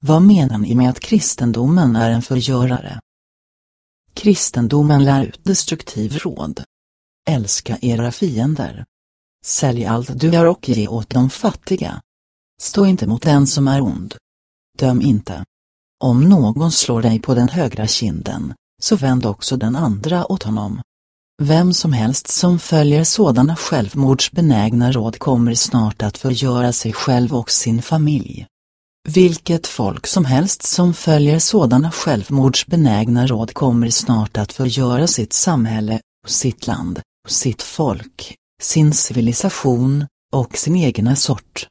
Vad menar ni med att kristendomen är en förgörare? Kristendomen lär ut destruktiv råd. Älska era fiender. Sälj allt du har och ge åt de fattiga. Stå inte mot den som är ond. Döm inte. Om någon slår dig på den högra kinden, så vänd också den andra åt honom. Vem som helst som följer sådana självmordsbenägna råd kommer snart att förgöra sig själv och sin familj. Vilket folk som helst som följer sådana självmordsbenägna råd kommer snart att förgöra sitt samhälle, sitt land, sitt folk, sin civilisation och sin egna sort.